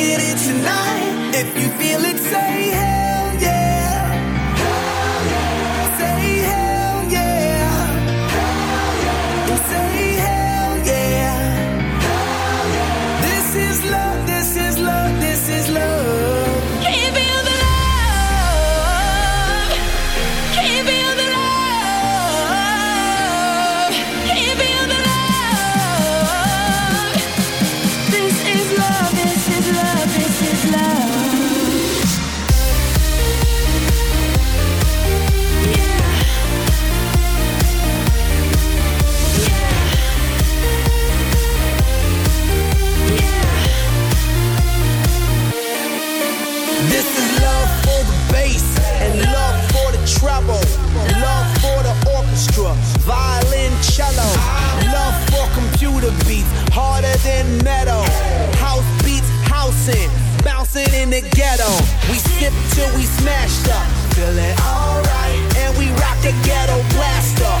get it tonight. If you feel it, say hell ghetto. We sip till we smashed up, feeling alright, and we rock the ghetto blaster,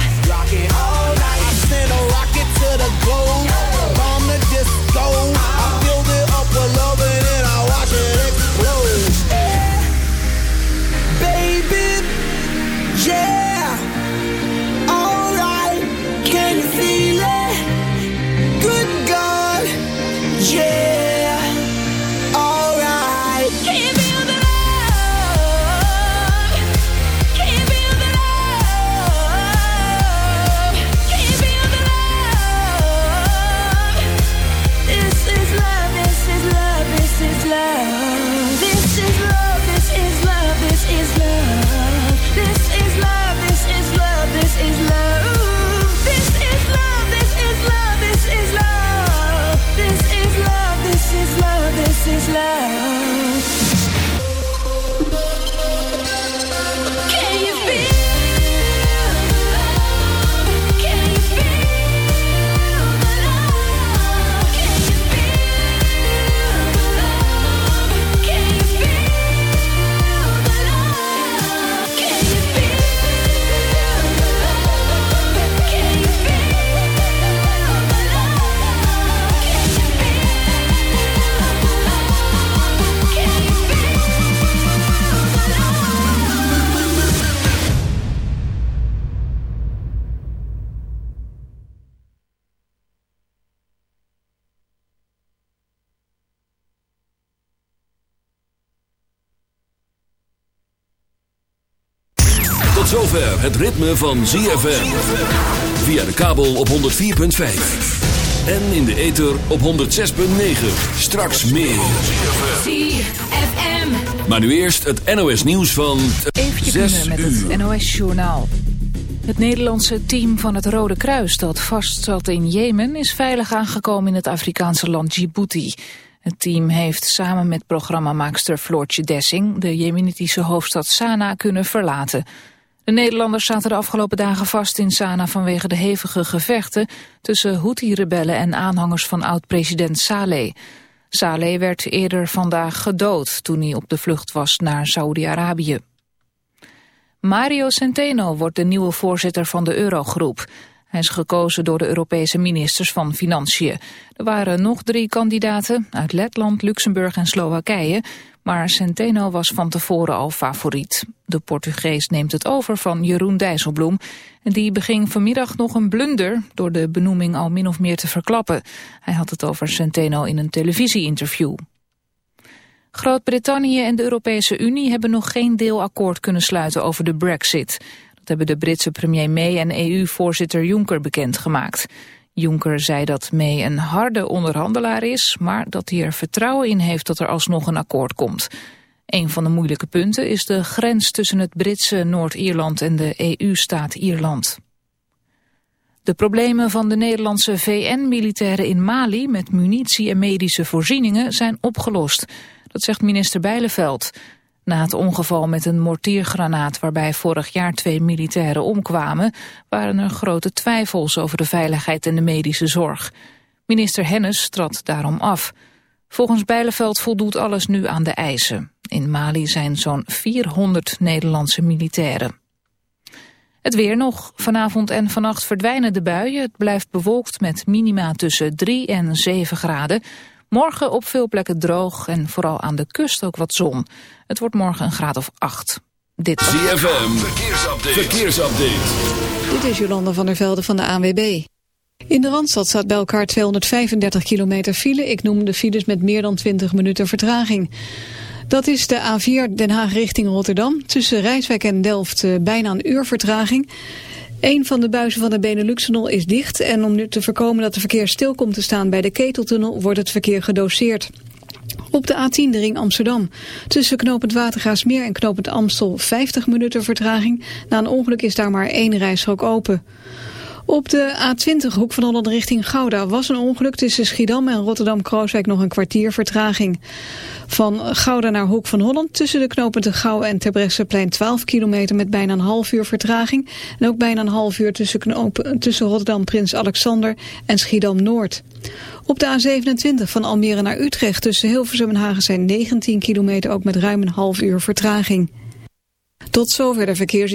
het ritme van ZFM. Via de kabel op 104.5. En in de ether op 106.9. Straks meer. ZFM. Maar nu eerst het NOS nieuws van Eventjes 6 met uur. het NOS-journaal. Het Nederlandse team van het Rode Kruis dat vastzat in Jemen... is veilig aangekomen in het Afrikaanse land Djibouti. Het team heeft samen met programmamaakster Floortje Dessing... de jemenitische hoofdstad Sanaa kunnen verlaten. De Nederlanders zaten de afgelopen dagen vast in Sanaa... vanwege de hevige gevechten tussen Houthi-rebellen... en aanhangers van oud-president Saleh. Saleh werd eerder vandaag gedood toen hij op de vlucht was naar Saoedi-Arabië. Mario Centeno wordt de nieuwe voorzitter van de Eurogroep. Hij is gekozen door de Europese ministers van Financiën. Er waren nog drie kandidaten uit Letland, Luxemburg en Slowakije... maar Centeno was van tevoren al favoriet. De Portugees neemt het over van Jeroen Dijsselbloem... die beging vanmiddag nog een blunder... door de benoeming al min of meer te verklappen. Hij had het over Centeno in een televisieinterview. Groot-Brittannië en de Europese Unie hebben nog geen deelakkoord kunnen sluiten over de brexit. Dat hebben de Britse premier May en EU-voorzitter Juncker bekendgemaakt. Juncker zei dat May een harde onderhandelaar is, maar dat hij er vertrouwen in heeft dat er alsnog een akkoord komt. Een van de moeilijke punten is de grens tussen het Britse Noord-Ierland en de EU-staat Ierland. De problemen van de Nederlandse VN-militairen in Mali met munitie en medische voorzieningen zijn opgelost. Dat zegt minister Bijleveld. Na het ongeval met een mortiergranaat waarbij vorig jaar twee militairen omkwamen, waren er grote twijfels over de veiligheid en de medische zorg. Minister Hennis trad daarom af. Volgens Bijleveld voldoet alles nu aan de eisen. In Mali zijn zo'n 400 Nederlandse militairen. Het weer nog. Vanavond en vannacht verdwijnen de buien. Het blijft bewolkt met minima tussen 3 en 7 graden. Morgen op veel plekken droog en vooral aan de kust ook wat zon. Het wordt morgen een graad of 8. Dit ZFM, verkeersupdate. verkeersupdate. Dit is Jolanda van der Velde van de ANWB. In de Randstad staat bij elkaar 235 kilometer file. Ik noem de files met meer dan 20 minuten vertraging. Dat is de A4 Den Haag richting Rotterdam. Tussen Rijswijk en Delft eh, bijna een uur vertraging. Een van de buizen van de Benelux-tunnel is dicht... en om nu te voorkomen dat de verkeer stil komt te staan bij de Keteltunnel... wordt het verkeer gedoseerd. Op de A10 de ring Amsterdam. Tussen knooppunt Watergaasmeer en knooppunt Amstel 50 minuten vertraging. Na een ongeluk is daar maar één rijstrook open. Op de A20 hoek van Holland richting Gouda was een ongeluk tussen Schiedam en Rotterdam-Krooswijk nog een kwartier vertraging. Van Gouda naar Hoek van Holland tussen de knopen Gouw en Terbrechtseplein 12 kilometer met bijna een half uur vertraging. En ook bijna een half uur tussen, tussen Rotterdam Prins Alexander en Schiedam Noord. Op de A27 van Almere naar Utrecht tussen Hilversum en Hagen zijn 19 kilometer ook met ruim een half uur vertraging. Tot zover de verkeers...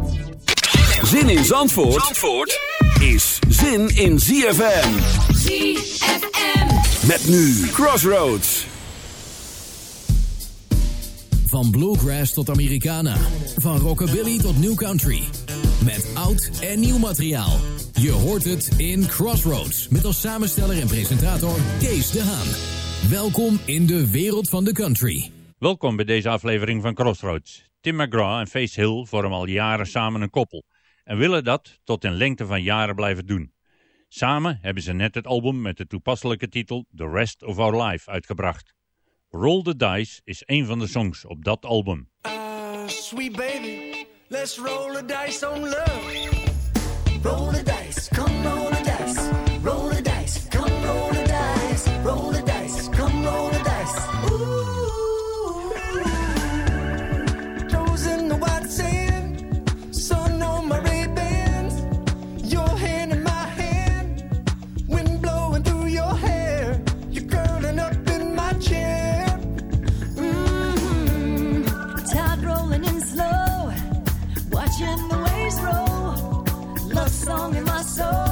Zin in Zandvoort, Zandvoort is zin in ZFM. ZFM. Met nu Crossroads. Van bluegrass tot Americana. Van rockabilly tot new country. Met oud en nieuw materiaal. Je hoort het in Crossroads. Met als samensteller en presentator Kees de Haan. Welkom in de wereld van de country. Welkom bij deze aflevering van Crossroads. Tim McGraw en Face Hill vormen al jaren samen een koppel. En willen dat tot in lengte van jaren blijven doen. Samen hebben ze net het album met de toepasselijke titel The Rest of Our Life uitgebracht. Roll the Dice is een van de songs op dat album. Uh, sweet baby, let's roll the dice on love. Roll the dice, come roll Oh.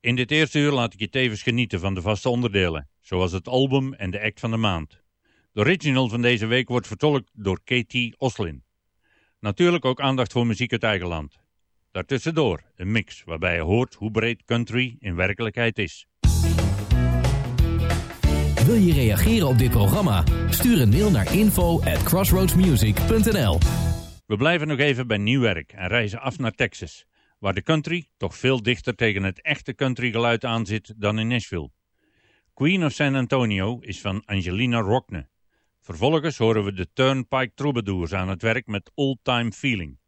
In dit eerste uur laat ik je tevens genieten van de vaste onderdelen, zoals het album en de act van de maand. De original van deze week wordt vertolkt door Katie Oslin. Natuurlijk ook aandacht voor muziek uit eigen land. Daartussendoor een mix waarbij je hoort hoe breed country in werkelijkheid is. Wil je reageren op dit programma? Stuur een mail naar info at crossroadsmusic.nl We blijven nog even bij nieuw werk en reizen af naar Texas, waar de country toch veel dichter tegen het echte country geluid aan zit dan in Nashville. Queen of San Antonio is van Angelina Rockne. Vervolgens horen we de Turnpike Troubadours aan het werk met Old Time Feeling.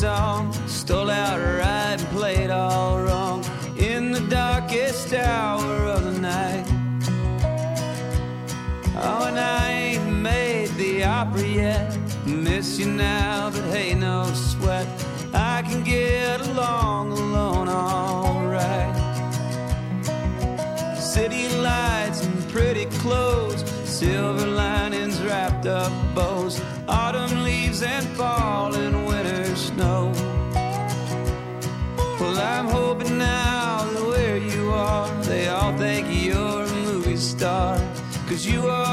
Song. Stole out right and played all wrong in the darkest hour of the night. Oh, and I ain't made the opera yet. Miss you now, but hey, no sweat. I can get along alone, alright. City lights and pretty clothes, silver linings wrapped up bows, autumn leaves and falling you are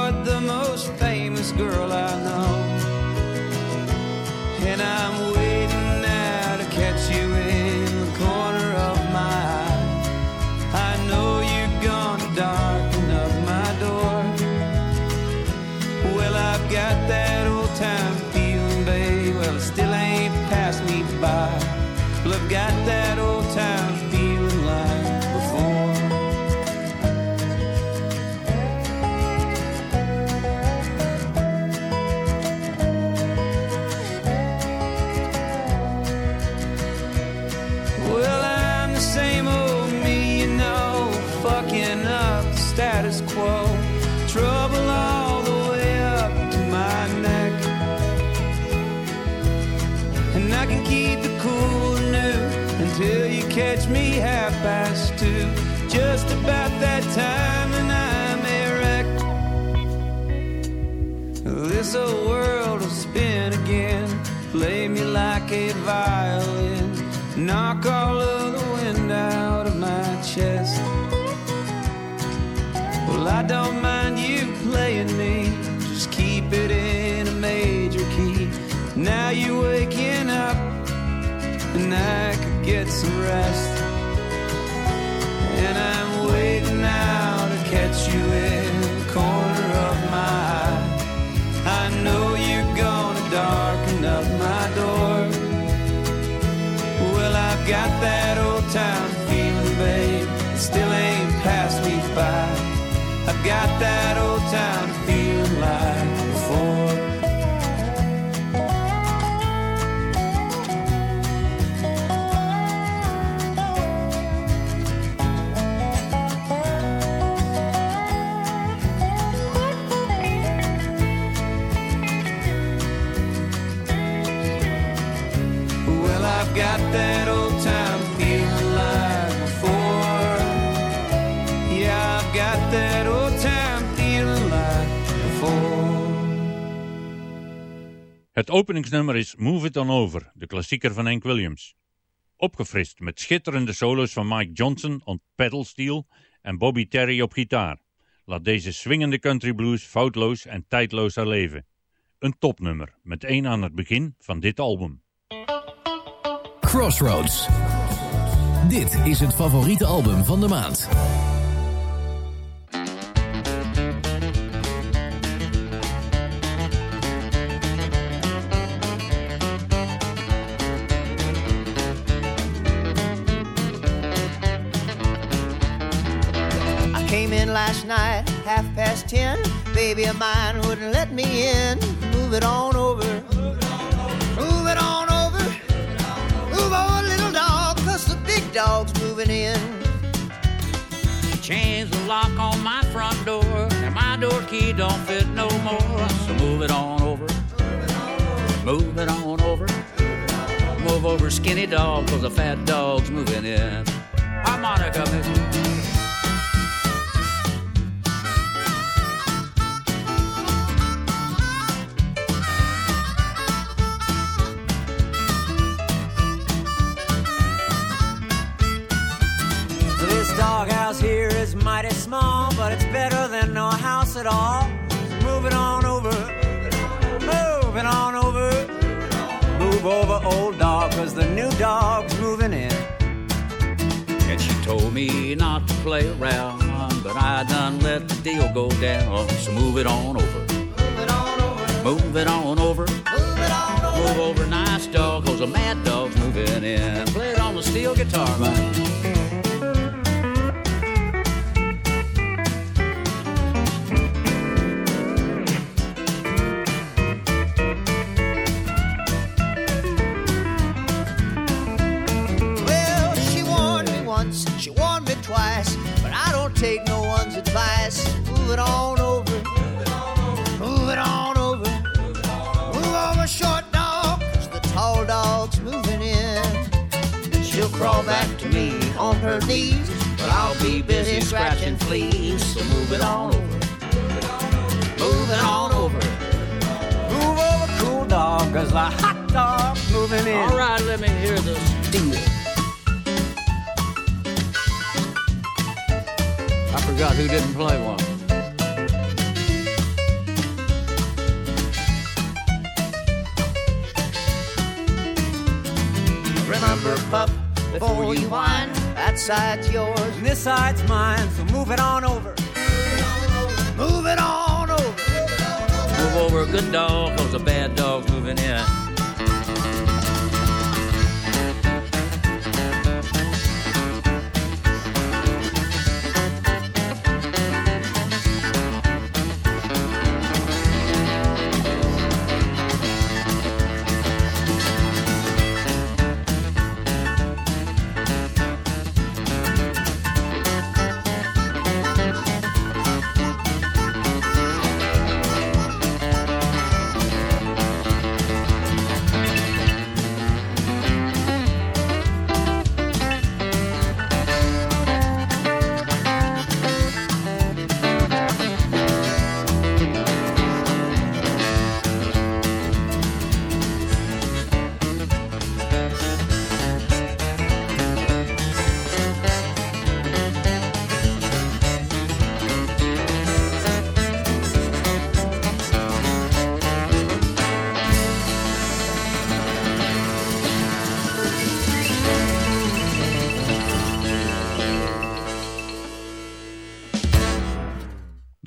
until you catch me half past two. Just about that time, and I'm erect. This old world will spin again. Play me like a violin. Knock all of the wind out of my chest. Well, I don't mind. Some rest. And I'm waiting now to catch you in the corner of my eye. I know you're gonna darken up my door. Well, I've got that old town feeling, babe. It still ain't passed me by. I've got that Het openingsnummer is Move It On Over, de klassieker van Hank Williams. Opgefrist met schitterende solo's van Mike Johnson op pedalsteel en Bobby Terry op gitaar. Laat deze swingende country blues foutloos en tijdloos herleven. Een topnummer, met één aan het begin van dit album. Crossroads. Dit is het favoriete album van de maand. In last night, half past ten. Baby of mine wouldn't let me in. Move it on over. Move it on over. Move on, little dog, cause the big dog's moving in. Change the lock on my front door, and my door key don't fit no more. So move it on over. Move it on over. Move over, skinny dog, cause the fat dog's moving in. Harmonica, baby. Dog's moving in. And she told me not to play around, but I done let the deal go down. So move it on over. Move it on over. Move it on over. Move over, nice dog, cause a mad dog's moving in. Play it on the steel guitar, man. Take no one's advice. Move it on over. Move it on over. Move over, short dog, 'cause the tall dog's moving in. She'll crawl back to me on her knees, but I'll be busy scratching fleas. So move it on over. Move it on over. Move over, cool dog, cause the hot dog's moving in. All right, let me hear the steel. I forgot who didn't play one. Remember, pup, before you whine, that side's yours. And this side's mine, so move it on over. Move it on over. Move over a good dog, cause a bad dog's moving in.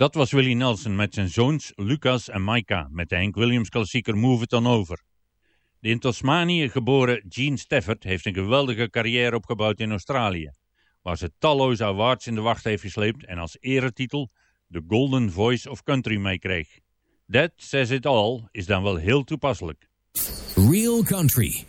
Dat was Willie Nelson met zijn zoons Lucas en Micah met de Hank Williams klassieker Move It On Over. De in Tasmanië geboren Gene Stafford heeft een geweldige carrière opgebouwd in Australië, waar ze talloze awards in de wacht heeft gesleept en als eretitel de Golden Voice of Country meekreeg. That Says It All is dan wel heel toepasselijk. Real Country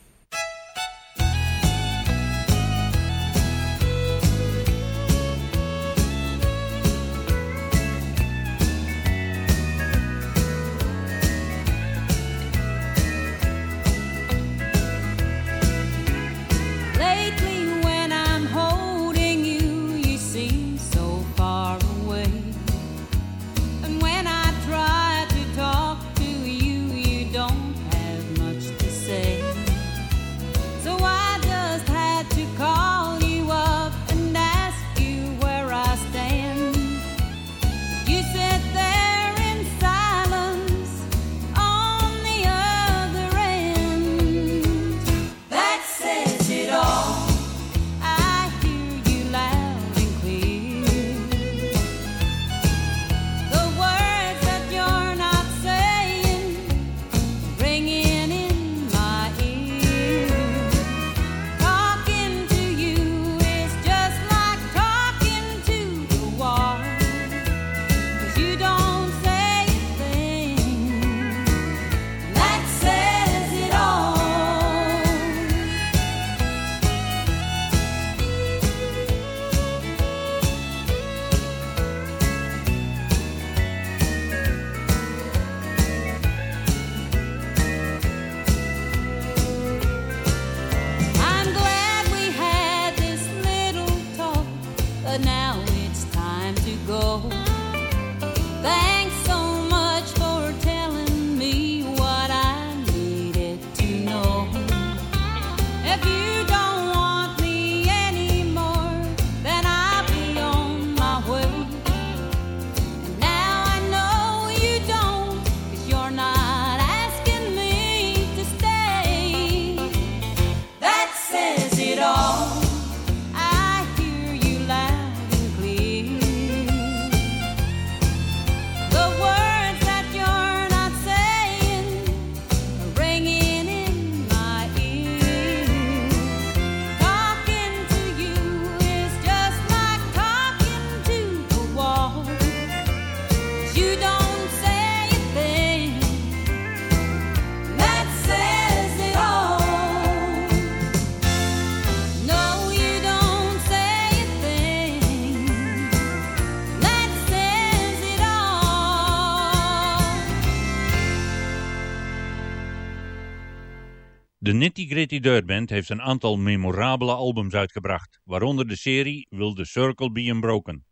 De Nitty Gritty Dirt Band heeft een aantal memorabele albums uitgebracht, waaronder de serie Will the Circle Be Unbroken.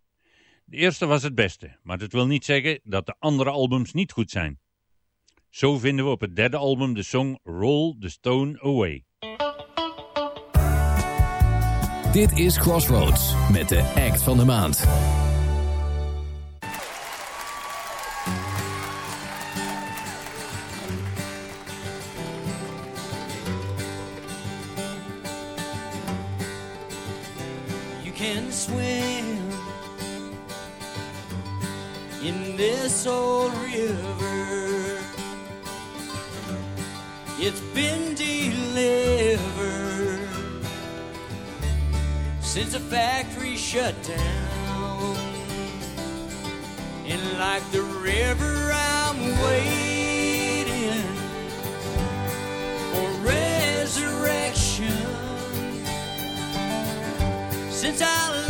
De eerste was het beste, maar dat wil niet zeggen dat de andere albums niet goed zijn. Zo vinden we op het derde album de song Roll the Stone Away. Dit is Crossroads met de act van de maand. This old river. It's been delivered since the factory shut down. And like the river, I'm waiting for resurrection since I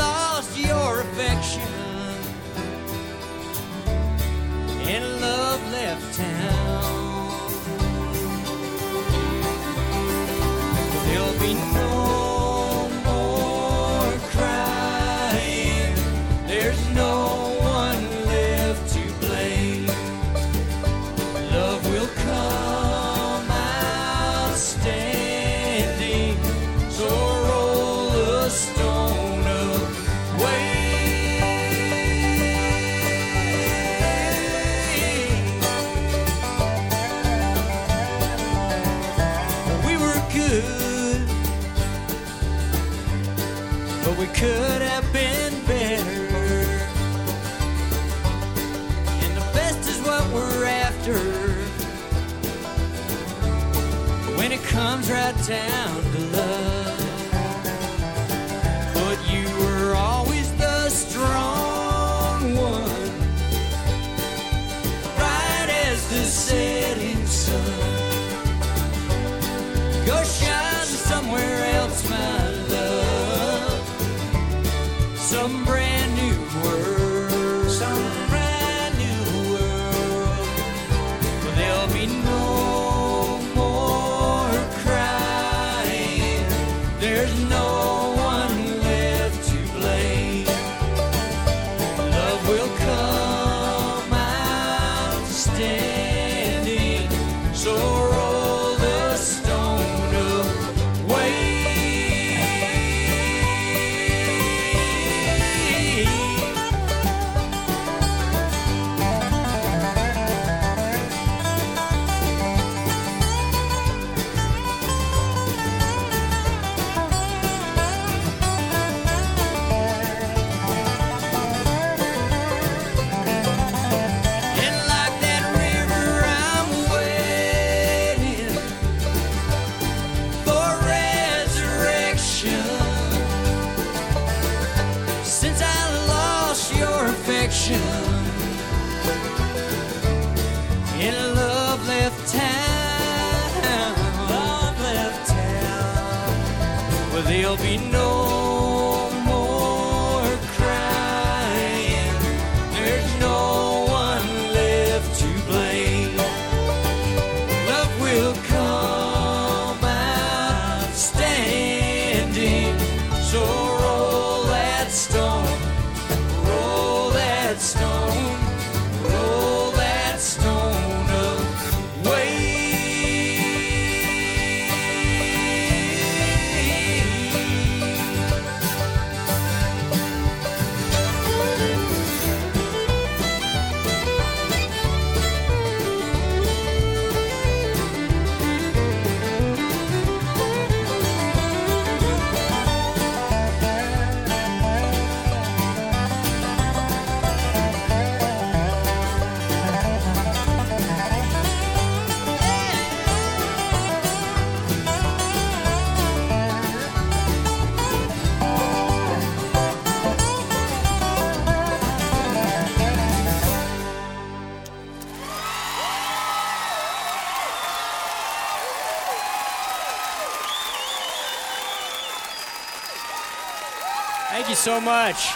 much.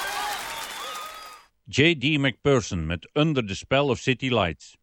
J.D. McPherson met Under the Spell of City Lights.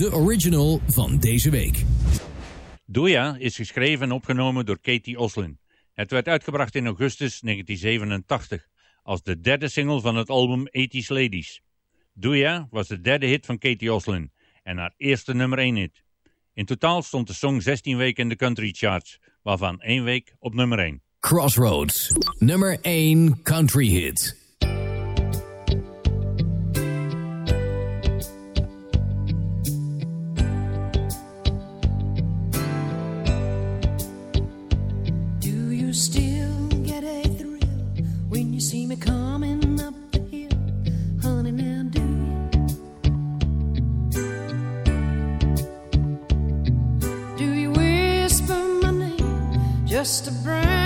de original van deze week. Doja is geschreven en opgenomen door Katie Oslin. Het werd uitgebracht in augustus 1987 als de derde single van het album 80s Ladies. Doja was de derde hit van Katie Oslin en haar eerste nummer 1 hit. In totaal stond de song 16 weken in de country charts, waarvan één week op nummer 1. Crossroads, nummer 1 country hit. You still get a thrill when you see me coming up the hill? Honey, now do you? Do you whisper my name just to bring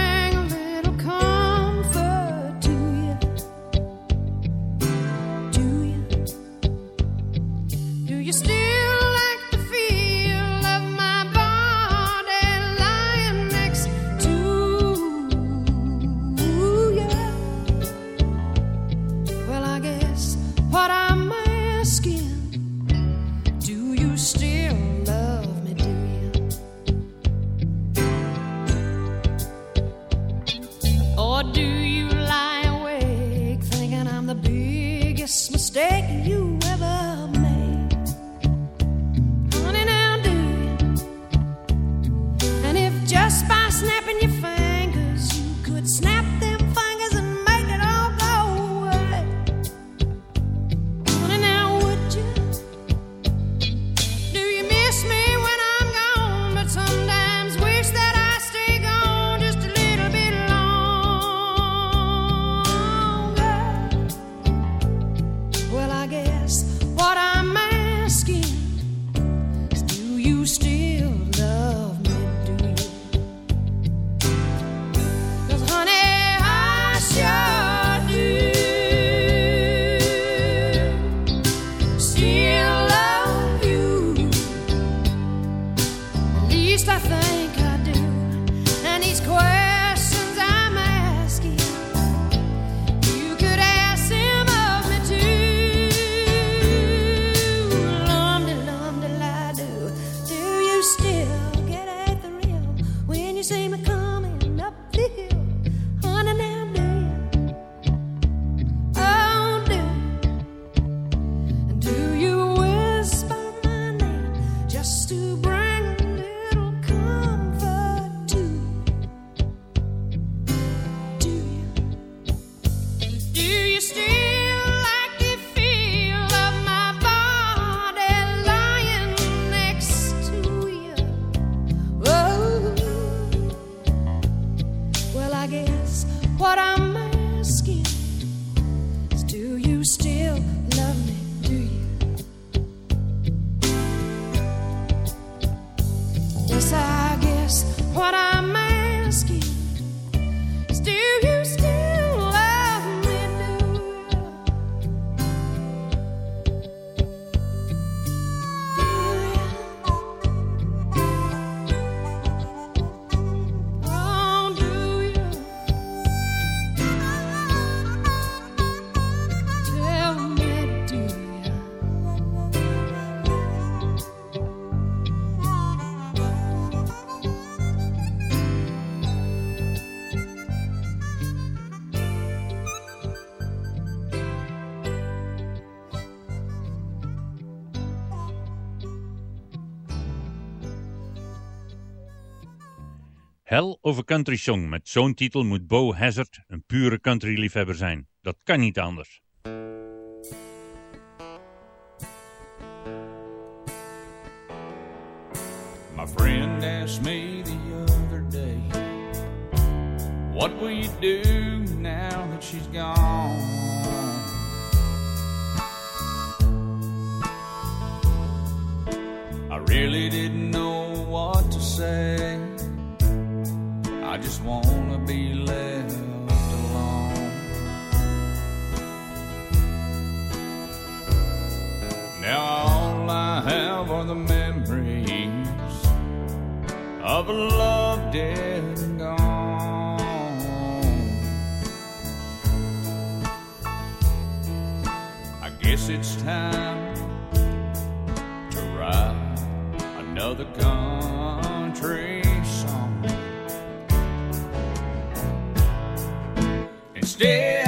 Hell of a Country Song met zo'n titel moet Bo Hazard een pure country-liefhebber zijn. Dat kan niet anders. My friend asked me the other day, What will you do now that she's gone? I really didn't know what to say. I just want to be left alone. Now all I have are the memories of a love dead and gone. I guess it's time to ride another country stay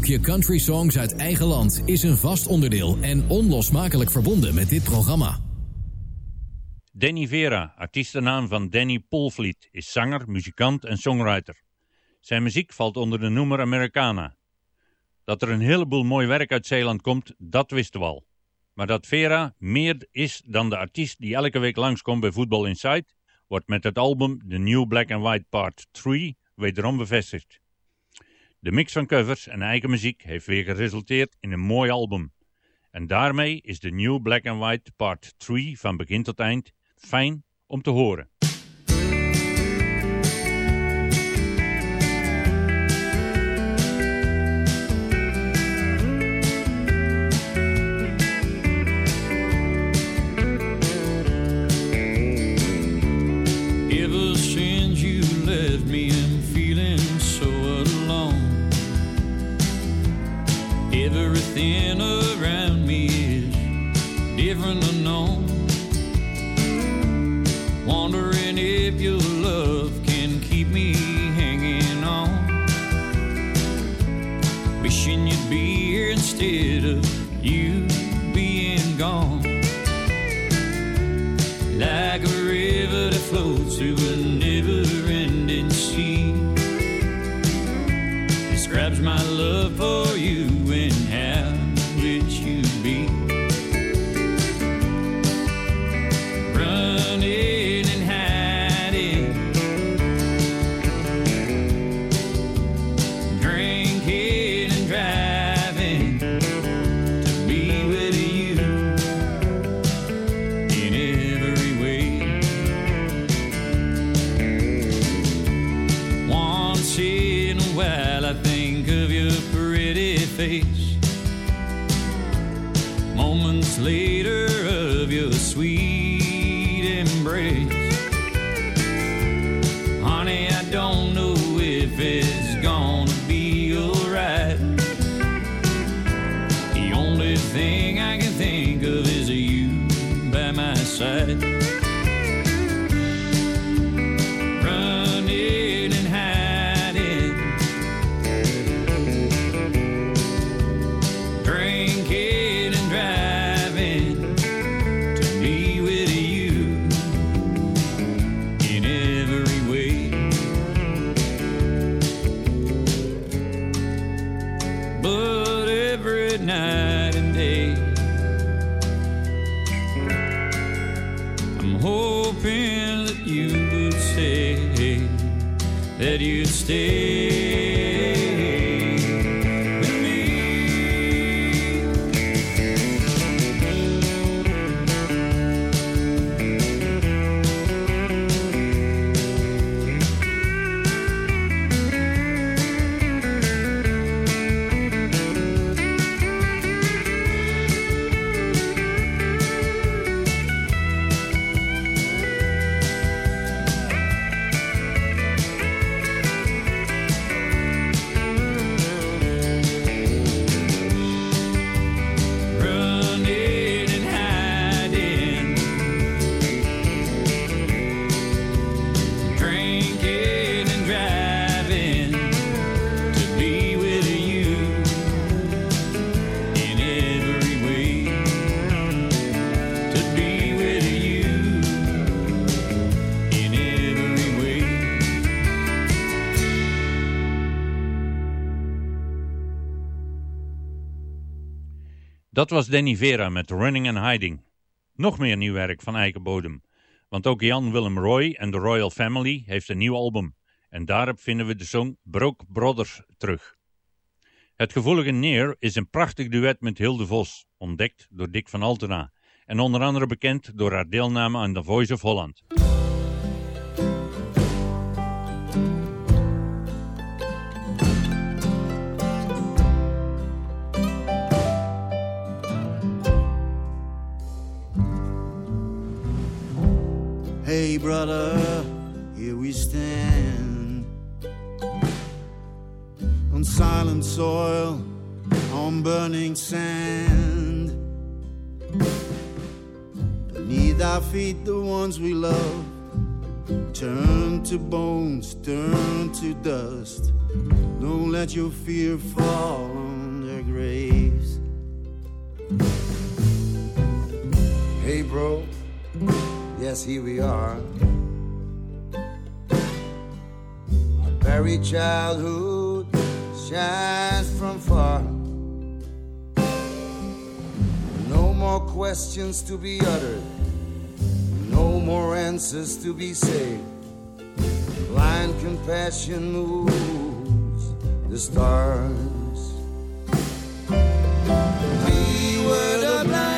Blokje Country Songs uit eigen land is een vast onderdeel en onlosmakelijk verbonden met dit programma. Danny Vera, artiestennaam van Danny Polvliet, is zanger, muzikant en songwriter. Zijn muziek valt onder de noemer Americana. Dat er een heleboel mooi werk uit Zeeland komt, dat wisten we al. Maar dat Vera meer is dan de artiest die elke week langskomt bij Voetbal Insight, wordt met het album The New Black and White Part 3 wederom bevestigd. De mix van covers en eigen muziek heeft weer geresulteerd in een mooi album. En daarmee is de New Black and White Part 3 van begin tot eind fijn om te horen. everything around me is different and known. Wondering if your love can keep me hanging on. Wishing you'd be here instead. That you'd stay Dat was Danny Vera met Running and Hiding. Nog meer nieuw werk van Eikenbodem. Want ook Jan Willem Roy en de Royal Family heeft een nieuw album. En daarop vinden we de song Broke Brothers terug. Het gevoelige Neer is een prachtig duet met Hilde Vos, ontdekt door Dick van Altena. En onder andere bekend door haar deelname aan The Voice of Holland. Brother, here we stand on silent soil, on burning sand. Beneath our feet, the ones we love turn to bones, turn to dust. Don't let your fear fall on their graves. Hey, bro. Yes, here we are. Our buried childhood shines from far. No more questions to be uttered, no more answers to be said. Blind compassion moves the stars. We were the blind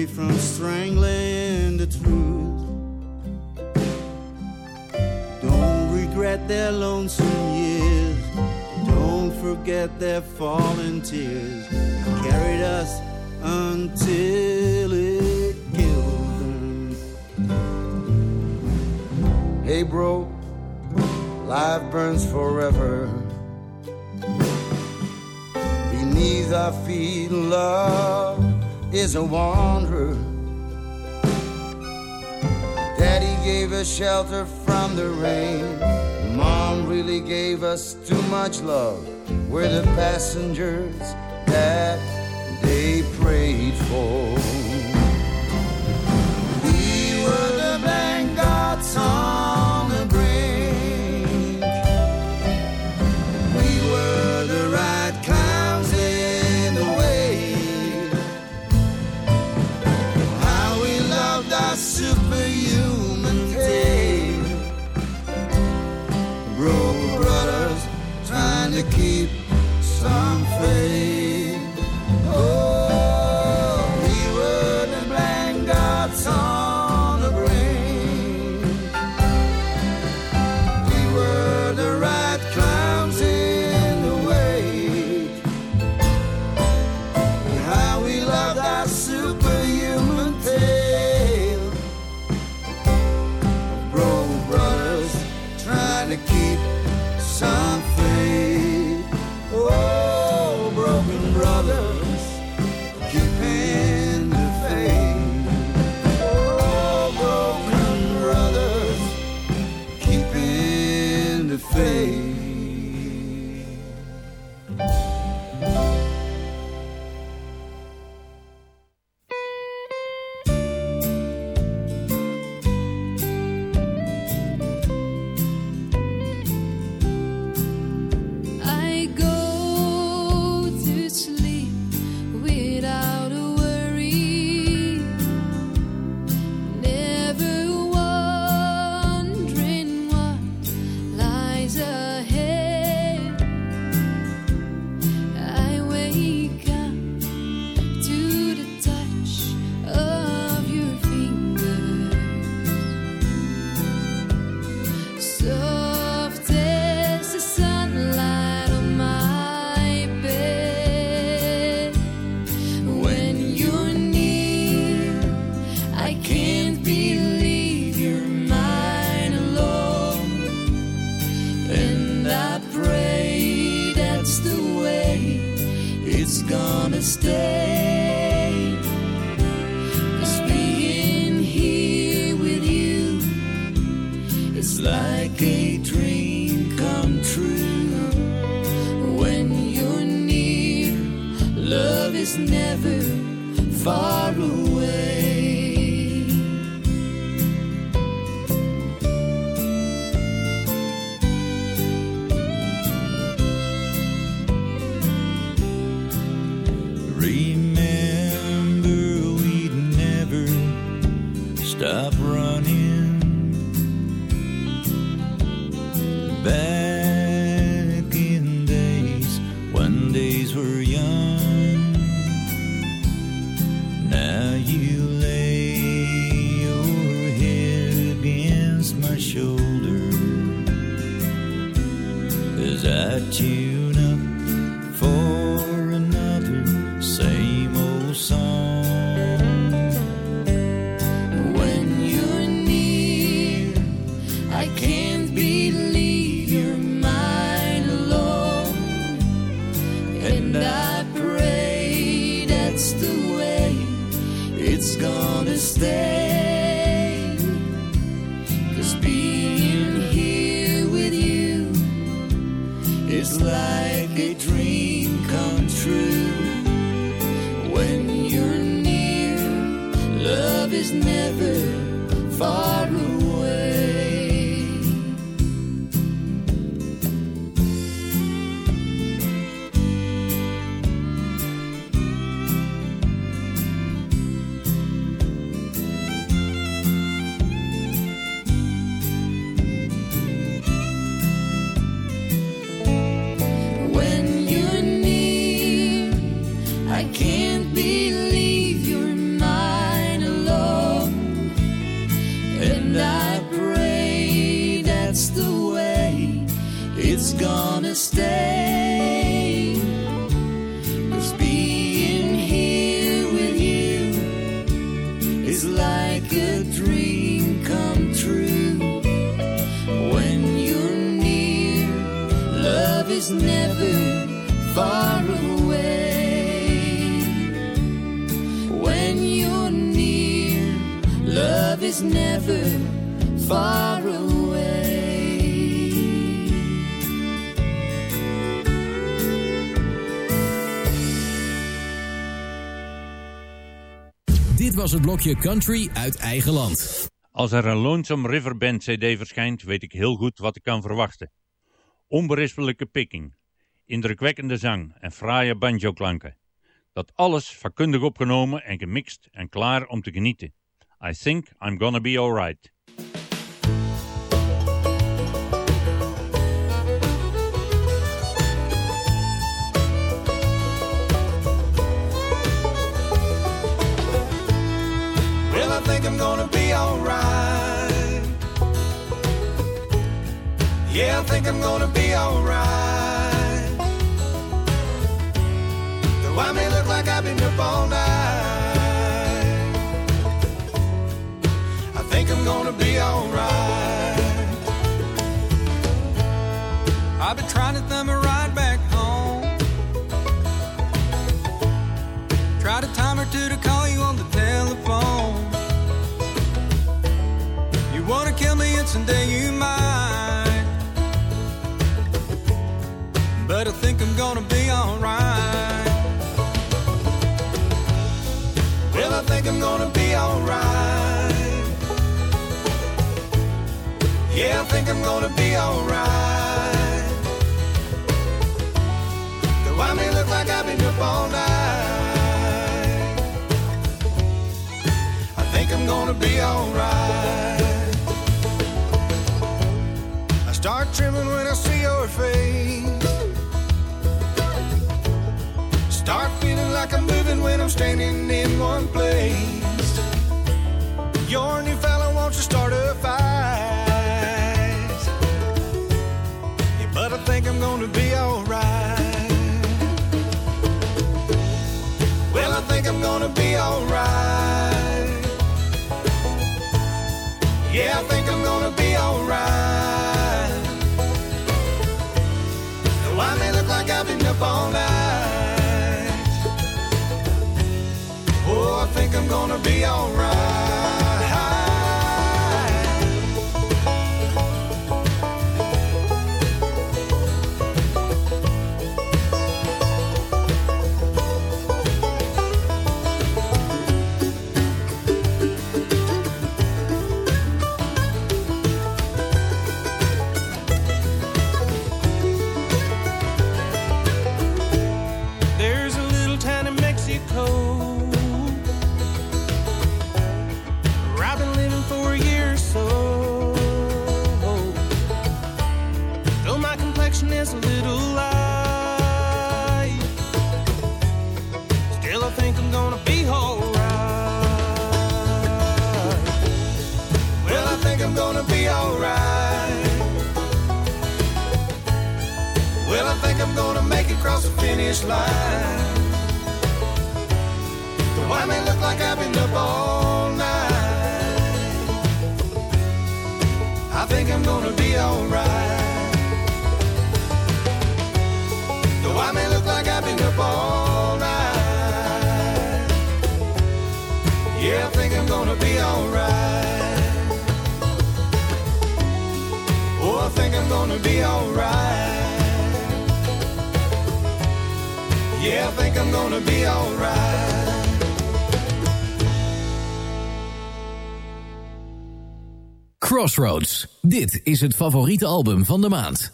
memory from strangling the truth. Don't regret their lonesome years. Don't forget their fallen tears. Carried us until it killed them. Hey, bro, life burns forever. Beneath our feet, love is a wanderer. Daddy gave us shelter from the rain. Mom really gave us too much love. We're the passengers that they prayed for. And I pray that's the way it's gonna stay. Was het blokje Country uit eigen land. Als er een Lonesome River Band cd verschijnt, weet ik heel goed wat ik kan verwachten. Onberispelijke picking, indrukwekkende zang en fraaie banjo-klanken. Dat alles vakkundig opgenomen en gemixt en klaar om te genieten. I think I'm gonna be alright. Think I'm gonna be alright. Though I may look like I've been up all night. I think I'm gonna be alright. But I think I'm gonna be alright. Well, I think I'm gonna be alright. Yeah, I think I'm gonna be alright. Though I may look like I've been up all night. I think I'm gonna be alright. I start trembling when I see your face. Start feeling like I'm moving when I'm standing in one place. Your new fella wants to start a fight. Yeah, but I think I'm gonna be alright. Well, I think I'm gonna be alright. Yeah, I think I'm gonna be Crossroads. Dit is het favoriete album van de maand.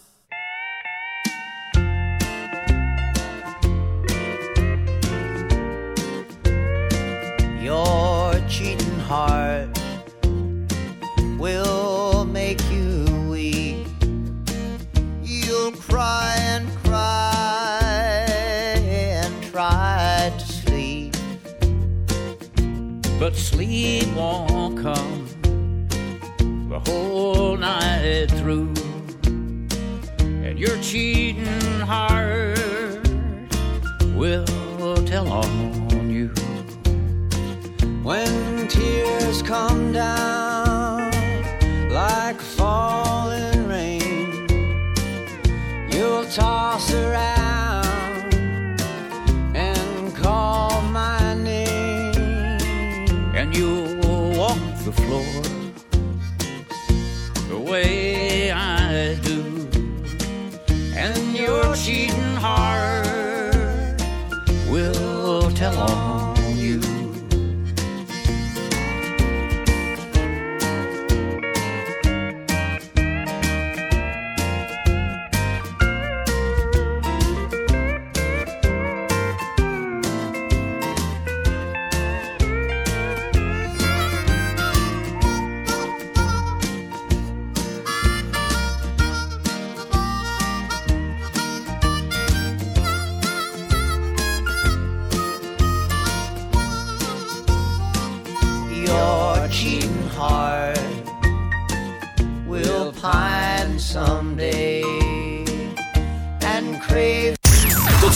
Your cheating heart will make you weak. You'll cry and cry and try to sleep. But sleep won't come whole night through. And your cheating heart will tell on you. When tears come down